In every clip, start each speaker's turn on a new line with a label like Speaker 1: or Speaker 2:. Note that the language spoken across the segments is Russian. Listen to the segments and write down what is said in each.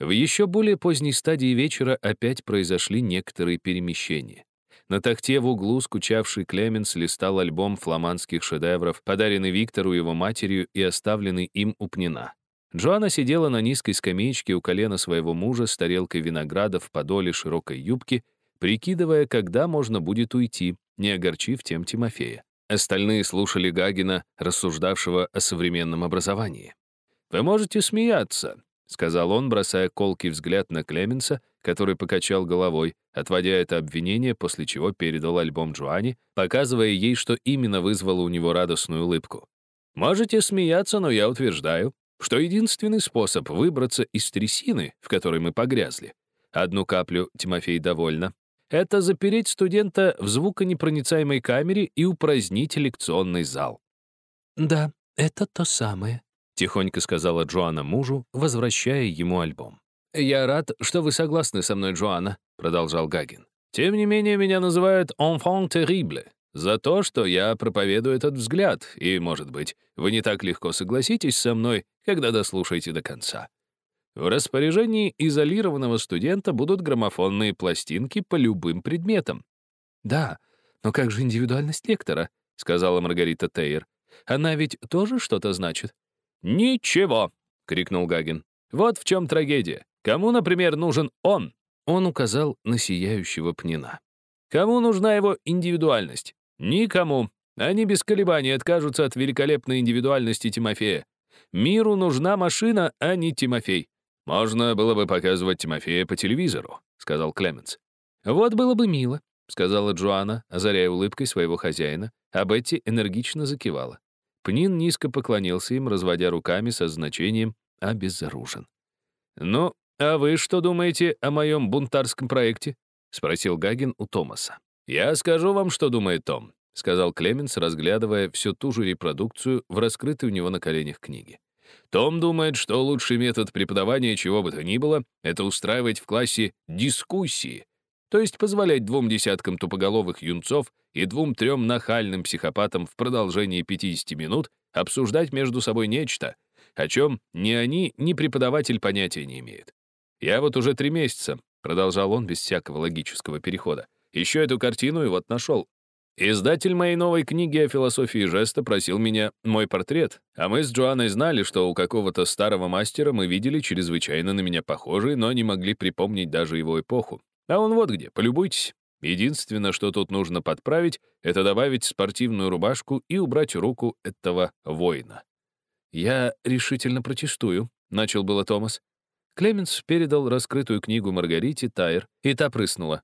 Speaker 1: В еще более поздней стадии вечера опять произошли некоторые перемещения. На тахте в углу скучавший Клеменс листал альбом фламандских шедевров, подаренный Виктору его матерью и оставленный им у Пнина. Джоанна сидела на низкой скамеечке у колена своего мужа с тарелкой винограда в подоле широкой юбки, прикидывая, когда можно будет уйти, не огорчив тем Тимофея. Остальные слушали Гагина, рассуждавшего о современном образовании. «Вы можете смеяться», — сказал он, бросая колкий взгляд на Клеменса, который покачал головой, отводя это обвинение, после чего передал альбом Джоанне, показывая ей, что именно вызвало у него радостную улыбку. «Можете смеяться, но я утверждаю, что единственный способ выбраться из трясины, в которой мы погрязли, одну каплю Тимофей довольно, это запереть студента в звуконепроницаемой камере и упразднить лекционный зал.
Speaker 2: «Да, это то самое», —
Speaker 1: тихонько сказала Джоанна мужу, возвращая ему альбом. «Я рад, что вы согласны со мной, Джоанна», — продолжал Гагин. «Тем не менее, меня называют «enfant terrible», за то, что я проповедую этот взгляд, и, может быть, вы не так легко согласитесь со мной, когда дослушаете до конца. В распоряжении изолированного студента будут граммофонные пластинки по любым предметам.
Speaker 2: «Да, но как же индивидуальность лектора?» — сказала Маргарита Тейер. «Она ведь тоже что-то значит?»
Speaker 1: «Ничего!» — крикнул Гагин. «Вот в чем трагедия. Кому, например, нужен он?» Он указал на сияющего пнина. «Кому нужна его индивидуальность? Никому. Они без колебаний откажутся от великолепной индивидуальности Тимофея. Миру нужна машина, а не Тимофей. Можно было бы показывать Тимофея по телевизору, сказал Клеменс. Вот было бы мило, сказала Джоанна, озаряя улыбкой своего хозяина, а Бетти энергично закивала. Пнин низко поклонился им, разводя руками со значением «обезоружен». «Ну, а вы что думаете о моем бунтарском проекте?» — спросил Гагин у Томаса. «Я скажу вам, что думает Том», — сказал Клеменс, разглядывая всю ту же репродукцию в раскрытой у него на коленях книге. «Том думает, что лучший метод преподавания чего бы то ни было — это устраивать в классе дискуссии, то есть позволять двум десяткам тупоголовых юнцов и двум-трем нахальным психопатам в продолжении 50 минут обсуждать между собой нечто, о чем ни они, ни преподаватель понятия не имеют. Я вот уже три месяца, — продолжал он без всякого логического перехода, — еще эту картину и вот нашел. Издатель моей новой книги о философии жеста просил меня мой портрет, а мы с Джоанной знали, что у какого-то старого мастера мы видели чрезвычайно на меня похожий, но не могли припомнить даже его эпоху. А он вот где, полюбуйтесь. Единственное, что тут нужно подправить, это добавить спортивную рубашку и убрать руку этого воина. «Я решительно протестую», — начал было Томас. Клеменс передал раскрытую книгу Маргарите Тайер, и та прыснула.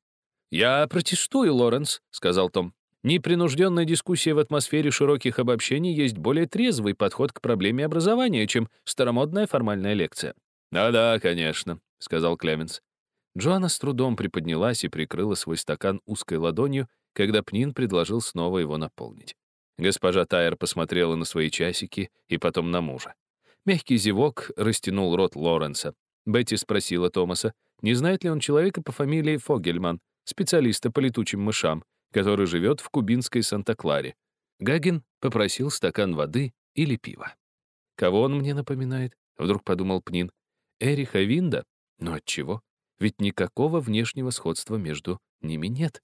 Speaker 1: «Я протестую, Лоренс», — сказал Том. «Непринужденная дискуссия в атмосфере широких обобщений есть более трезвый подход к проблеме образования, чем старомодная формальная лекция». «Да-да, конечно», — сказал Клеменс. Джоанна с трудом приподнялась и прикрыла свой стакан узкой ладонью, когда Пнин предложил снова его наполнить. Госпожа Тайер посмотрела на свои часики и потом на мужа. Мягкий зевок растянул рот Лоренса. Бетти спросила Томаса, не знает ли он человека по фамилии Фогельман, специалиста по летучим мышам, который живет в кубинской Санта-Кларе. Гагин попросил стакан воды или пива. «Кого он мне напоминает?» — вдруг подумал Пнин. «Эриха Винда? Но от чего? Ведь никакого внешнего сходства между ними нет».